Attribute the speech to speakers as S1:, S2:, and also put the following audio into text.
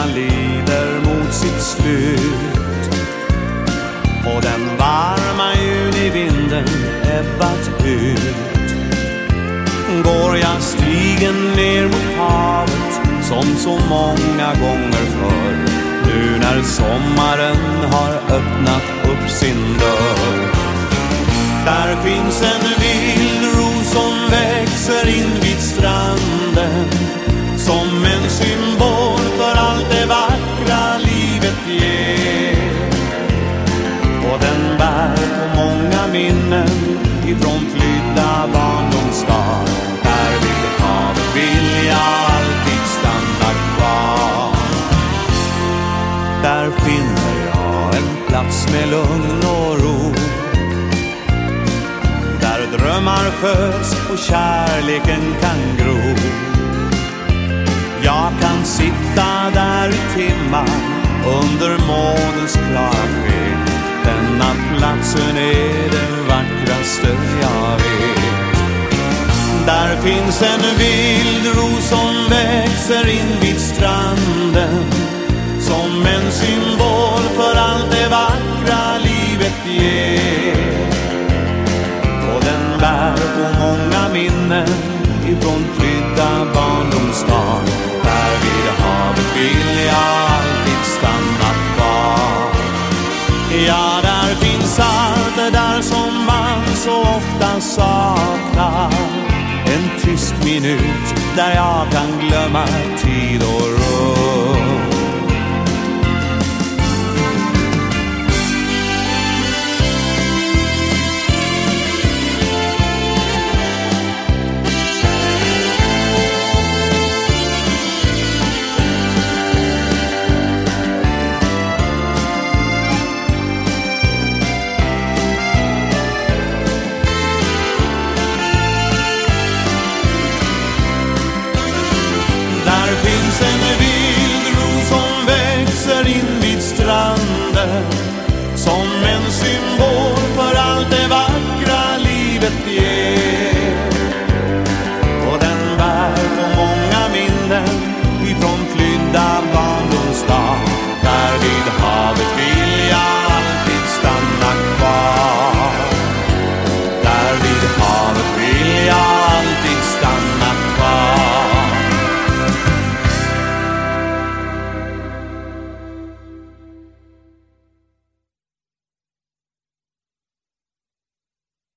S1: Han lider mot sitt slut. Och den varma junivinden ebbat ut. Går jag stigen ner mot havet som så många gånger förr. Nu när sommaren har öppnat upp sin dörr. Där finns en vildros som växer in vid stranden minnen ifrån flydda barndomsdagar Där vid havet vill jag alltid stanna kvar. Där finner jag en plats med lugn och ro. Där drömmar föds och kärleken kan gro. Jag kan sitta där i timmar under månens klara sken Denna platsen är det fönster jag vet Där finns en vild ros som växer in vid stranden. Som en symbol för allt det vackra livet ger. Och den bär på många minnen ifrån flydda barndomsdagar Där vid havet vill jag alltid stanna kvar. Ja, där som man så ofta saknar. En tyst minut där jag kan glömma tid och rum.